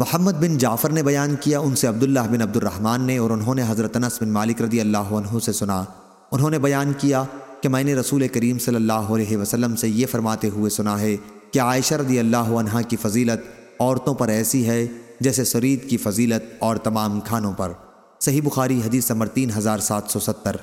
محمد بن جعفر نے بیان کیا، ان سے عبداللہ بن عبد الرحمن نے اور انہوں نے حضرت انس بن مالک رضی اللہ عنہ سے سنا۔ انہوں نے بیان کیا کہ میں نے رسول کریم صلی اللہ علیہ وسلم سے یہ فرماتے ہوئے سنا ہے کہ عائشہ رضی اللہ عنہ کی فضیلت عورتوں پر ایسی ہے جیسے سرید کی فضیلت اور تمام کھانوں پر۔ صحیح بخاری حدیث نمبر تین ہزار سات سو ستر۔